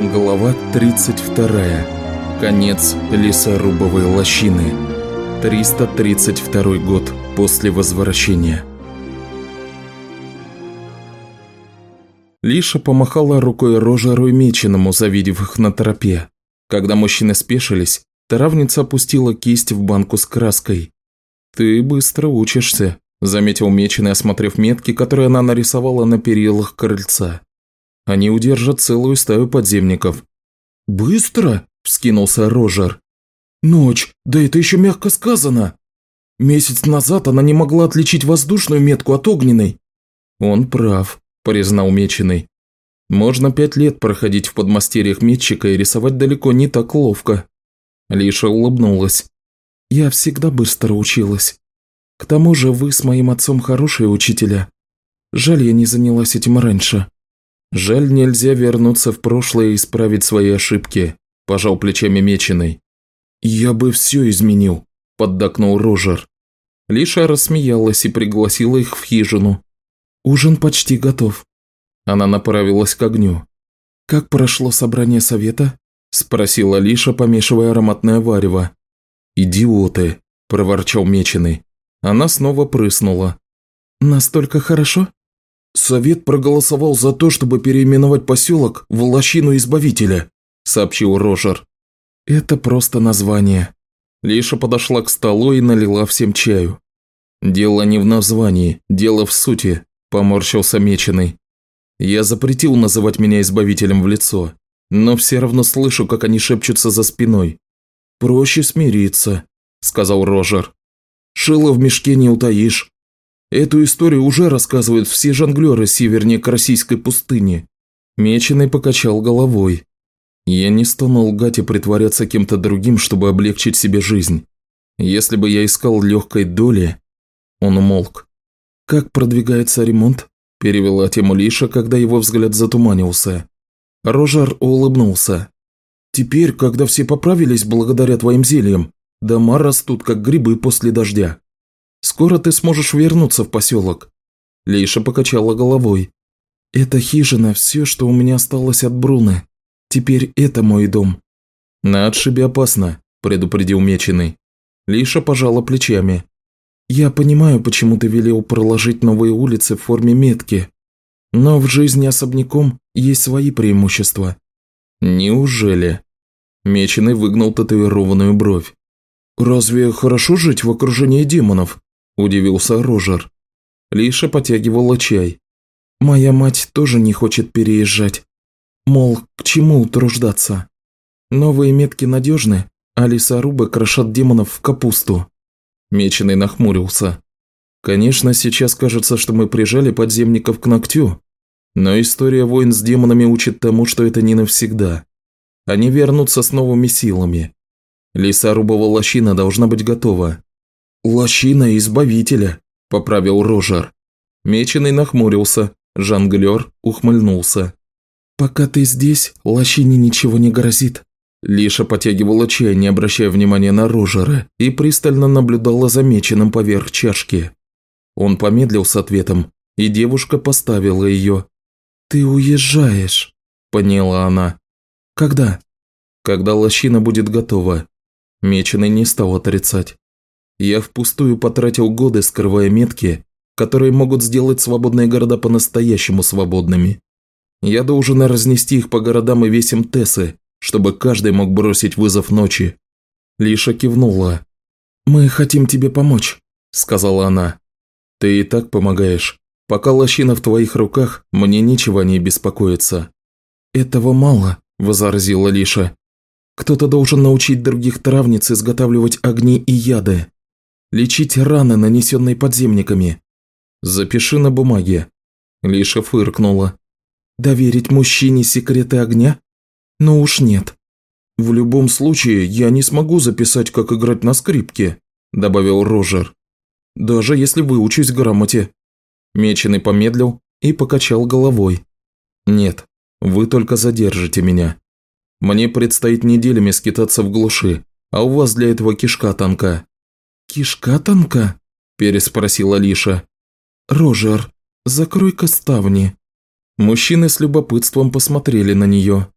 Глава 32. Конец лесорубовой лощины. 332 год после возвращения. Лиша помахала рукой Рожеру и Меченому, завидев их на тропе. Когда мужчины спешились, травница опустила кисть в банку с краской. «Ты быстро учишься», – заметил Меченый, осмотрев метки, которые она нарисовала на перилах крыльца. Они удержат целую стаю подземников». «Быстро?» – вскинулся Рожер. «Ночь, да это еще мягко сказано. Месяц назад она не могла отличить воздушную метку от огненной». «Он прав», – признал Меченый. «Можно пять лет проходить в подмастерьях метчика и рисовать далеко не так ловко». Лиша улыбнулась. «Я всегда быстро училась. К тому же вы с моим отцом хорошие учителя. Жаль, я не занялась этим раньше». «Жаль, нельзя вернуться в прошлое и исправить свои ошибки», – пожал плечами Меченый. «Я бы все изменил», – поддакнул Рожер. Лиша рассмеялась и пригласила их в хижину. «Ужин почти готов». Она направилась к огню. «Как прошло собрание совета?» – спросила Лиша, помешивая ароматное варево. «Идиоты», – проворчал Меченый. Она снова прыснула. «Настолько хорошо?» «Совет проголосовал за то, чтобы переименовать поселок в Лощину Избавителя», – сообщил Рожер. «Это просто название». Лиша подошла к столу и налила всем чаю. «Дело не в названии, дело в сути», – поморщился Меченый. «Я запретил называть меня Избавителем в лицо, но все равно слышу, как они шепчутся за спиной». «Проще смириться», – сказал Рожер. «Шило в мешке не утаишь. Эту историю уже рассказывают все жонглеры севернее Карасийской пустыни. Меченый покачал головой. Я не стану лгать и притворяться кем-то другим, чтобы облегчить себе жизнь. Если бы я искал легкой доли... Он умолк. «Как продвигается ремонт?» – перевела тему Лиша, когда его взгляд затуманился. Рожар улыбнулся. «Теперь, когда все поправились благодаря твоим зельям, дома растут, как грибы после дождя. Скоро ты сможешь вернуться в поселок». Лейша покачала головой. «Эта хижина – все, что у меня осталось от Бруны. Теперь это мой дом». «На отшибе опасно», – предупредил Меченый. Лиша пожала плечами. «Я понимаю, почему ты велел проложить новые улицы в форме метки. Но в жизни особняком есть свои преимущества». «Неужели?» Меченый выгнал татуированную бровь. «Разве хорошо жить в окружении демонов?» Удивился Рожер. Лиша потягивала чай. «Моя мать тоже не хочет переезжать. Мол, к чему утруждаться? Новые метки надежны, а лесорубы крошат демонов в капусту». Меченый нахмурился. «Конечно, сейчас кажется, что мы прижали подземников к ногтю, но история войн с демонами учит тому, что это не навсегда. Они вернутся с новыми силами. Лесорубова лощина должна быть готова. «Лощина Избавителя», – поправил Рожер. Меченый нахмурился, жонглер ухмыльнулся. «Пока ты здесь, лощине ничего не грозит». Лиша потягивала чай, не обращая внимания на Рожера, и пристально наблюдала за меченым поверх чашки. Он помедлил с ответом, и девушка поставила ее. «Ты уезжаешь», – поняла она. «Когда?» «Когда лощина будет готова». Меченый не стал отрицать. Я впустую потратил годы, скрывая метки, которые могут сделать свободные города по-настоящему свободными. Я должен разнести их по городам и весям Тессы, чтобы каждый мог бросить вызов ночи. Лиша кивнула. «Мы хотим тебе помочь», – сказала она. «Ты и так помогаешь. Пока лощина в твоих руках, мне ничего не беспокоиться». «Этого мало», – возразила Лиша. «Кто-то должен научить других травниц изготавливать огни и яды. Лечить раны, нанесенные подземниками. Запиши на бумаге. Лиша фыркнула. Доверить мужчине секреты огня? Ну уж нет. В любом случае, я не смогу записать, как играть на скрипке, добавил Рожер. Даже если выучусь грамоте. Меченый помедлил и покачал головой. Нет, вы только задержите меня. Мне предстоит неделями скитаться в глуши, а у вас для этого кишка тонка. «Кишка тонка?» – переспросила Лиша. «Рожер, закрой-ка ставни». Мужчины с любопытством посмотрели на нее.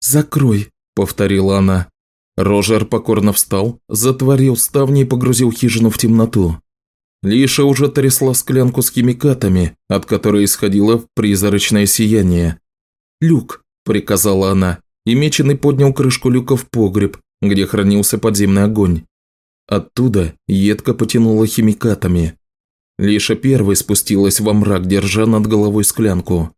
«Закрой», – повторила она. Рожер покорно встал, затворил ставни и погрузил хижину в темноту. Лиша уже трясла склянку с химикатами, от которой исходило призрачное сияние. «Люк», – приказала она, и Меченый поднял крышку люка в погреб, где хранился подземный огонь. Оттуда едко потянуло химикатами. Лиша первой спустилась во мрак, держа над головой склянку.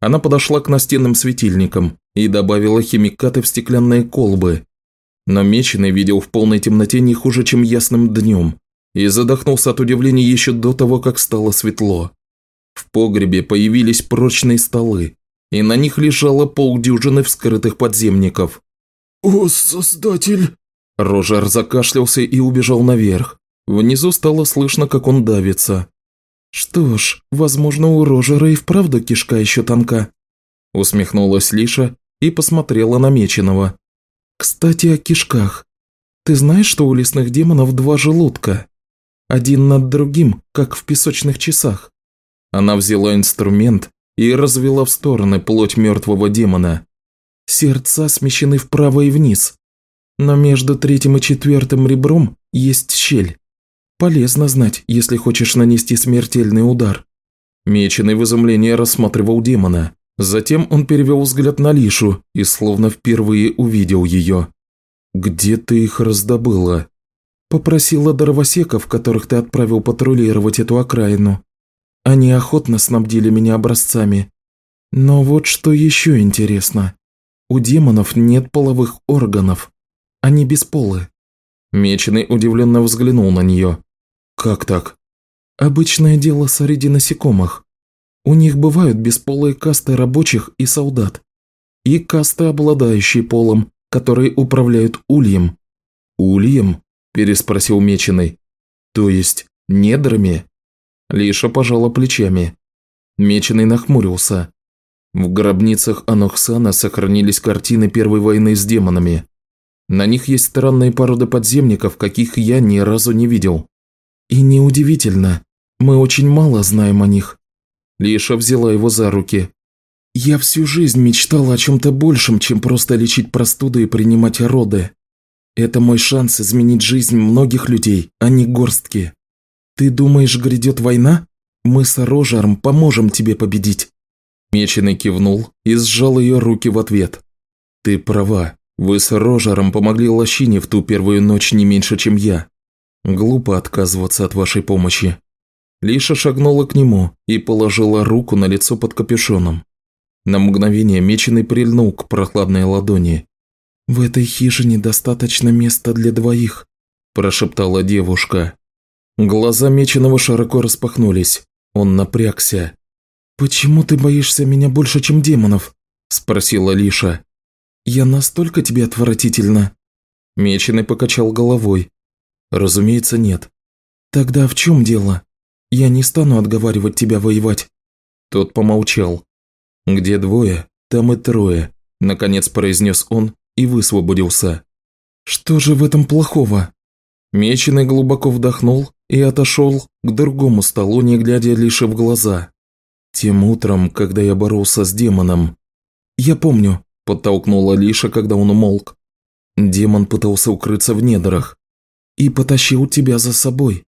Она подошла к настенным светильникам и добавила химикаты в стеклянные колбы. Но Меченый видел в полной темноте не хуже, чем ясным днем, и задохнулся от удивления еще до того, как стало светло. В погребе появились прочные столы, и на них лежало полдюжины вскрытых подземников. «О, Создатель!» Рожер закашлялся и убежал наверх. Внизу стало слышно, как он давится. «Что ж, возможно, у Рожера и вправду кишка еще тонка», усмехнулась Лиша и посмотрела на Меченого. «Кстати, о кишках. Ты знаешь, что у лесных демонов два желудка? Один над другим, как в песочных часах». Она взяла инструмент и развела в стороны плоть мертвого демона. Сердца смещены вправо и вниз, но между третьим и четвертым ребром есть щель. Полезно знать, если хочешь нанести смертельный удар. Меченый в изумлении рассматривал демона. Затем он перевел взгляд на Лишу и словно впервые увидел ее. «Где ты их раздобыла?» «Попросила дровосеков, которых ты отправил патрулировать эту окраину. Они охотно снабдили меня образцами. Но вот что еще интересно. У демонов нет половых органов. Они бесполы». Меченый удивленно взглянул на нее. «Как так?» «Обычное дело среди насекомых. У них бывают бесполые касты рабочих и солдат. И касты, обладающие полом, которые управляют ульем». «Ульем?» – переспросил Меченый. «То есть недрами?» Лиша пожала плечами. Меченый нахмурился. В гробницах Анохсана сохранились картины Первой войны с демонами. На них есть странные породы подземников, каких я ни разу не видел. И неудивительно, мы очень мало знаем о них. Лиша взяла его за руки. Я всю жизнь мечтала о чем-то большем, чем просто лечить простуду и принимать роды. Это мой шанс изменить жизнь многих людей, а не горстки. Ты думаешь, грядет война? Мы с Рожаром поможем тебе победить. Меченый кивнул и сжал ее руки в ответ. Ты права, вы с Рожером помогли Лощине в ту первую ночь не меньше, чем я. Глупо отказываться от вашей помощи». Лиша шагнула к нему и положила руку на лицо под капюшоном. На мгновение Меченый прильнул к прохладной ладони. «В этой хижине достаточно места для двоих», – прошептала девушка. Глаза Меченого широко распахнулись. Он напрягся. «Почему ты боишься меня больше, чем демонов?» – спросила Лиша. «Я настолько тебе отвратительно?» Меченый покачал головой. «Разумеется, нет». «Тогда в чем дело? Я не стану отговаривать тебя воевать». Тот помолчал. «Где двое, там и трое», – наконец произнес он и высвободился. «Что же в этом плохого?» Меченый глубоко вдохнул и отошел к другому столу, не глядя лишь в глаза. Тем утром, когда я боролся с демоном. Я помню, – подтолкнула Лиша, когда он умолк. Демон пытался укрыться в недрах. «И потащил тебя за собой.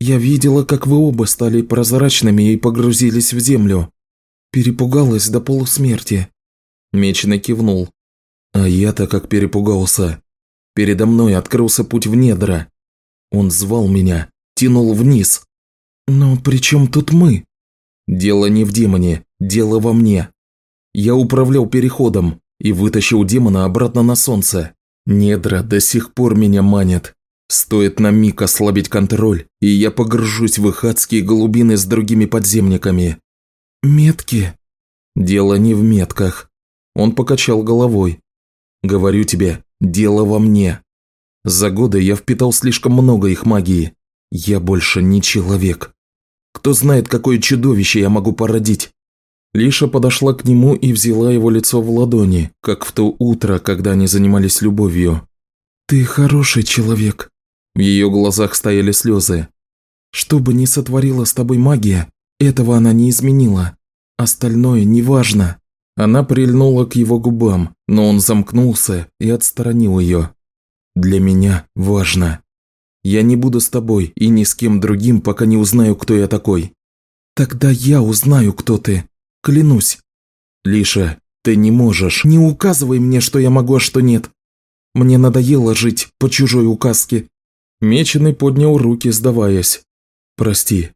Я видела, как вы оба стали прозрачными и погрузились в землю. Перепугалась до полусмерти». Меченый кивнул. А я-то как перепугался. Передо мной открылся путь в недра. Он звал меня, тянул вниз. «Но при чем тут мы?» «Дело не в демоне, дело во мне. Я управлял переходом, и вытащил демона обратно на солнце. Недра до сих пор меня манят. Стоит на миг ослабить контроль, и я погружусь в их адские глубины с другими подземниками. Метки? Дело не в метках. Он покачал головой. Говорю тебе, дело во мне. За годы я впитал слишком много их магии. Я больше не человек. Кто знает, какое чудовище я могу породить. Лиша подошла к нему и взяла его лицо в ладони, как в то утро, когда они занимались любовью. «Ты хороший человек». В ее глазах стояли слезы. «Что бы ни сотворила с тобой магия, этого она не изменила. Остальное неважно». Она прильнула к его губам, но он замкнулся и отстранил ее. «Для меня важно. Я не буду с тобой и ни с кем другим, пока не узнаю, кто я такой». «Тогда я узнаю, кто ты. Клянусь». «Лиша, ты не можешь. Не указывай мне, что я могу, а что нет. Мне надоело жить по чужой указке». Меченый поднял руки, сдаваясь. «Прости».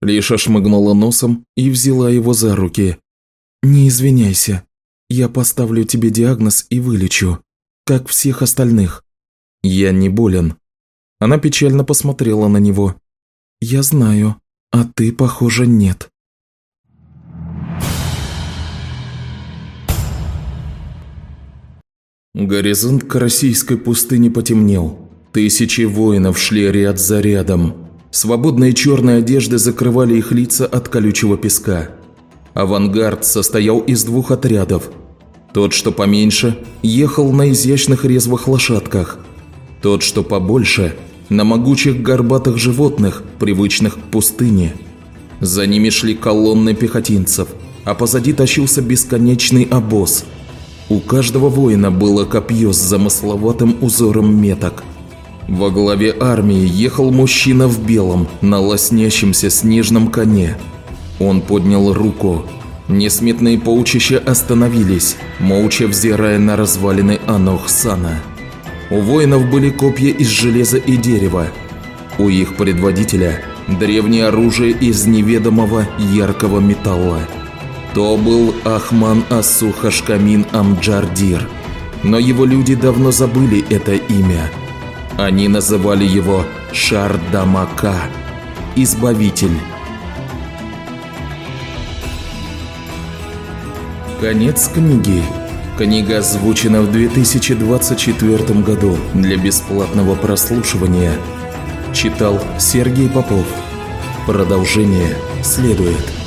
Лиша шмыгнула носом и взяла его за руки. «Не извиняйся. Я поставлю тебе диагноз и вылечу, как всех остальных. Я не болен». Она печально посмотрела на него. «Я знаю, а ты, похоже, нет». Горизонт Карасийской пустыни потемнел. Тысячи воинов шли ряд за рядом. Свободные черные одежды закрывали их лица от колючего песка. Авангард состоял из двух отрядов. Тот, что поменьше, ехал на изящных резвых лошадках. Тот, что побольше, на могучих горбатых животных, привычных к пустыне. За ними шли колонны пехотинцев, а позади тащился бесконечный обоз – у каждого воина было копье с замысловатым узором меток. Во главе армии ехал мужчина в белом, на лоснящемся снежном коне. Он поднял руку. Несметные полчища остановились, молча взирая на развалины Анохсана. У воинов были копья из железа и дерева. У их предводителя – древнее оружие из неведомого яркого металла. То был Ахман Асухашкамин Амджардир. Но его люди давно забыли это имя. Они называли его Шардамака, Избавитель. Конец книги. Книга озвучена в 2024 году для бесплатного прослушивания. Читал Сергей Попов. Продолжение следует.